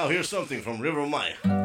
Now here's something from River Maya.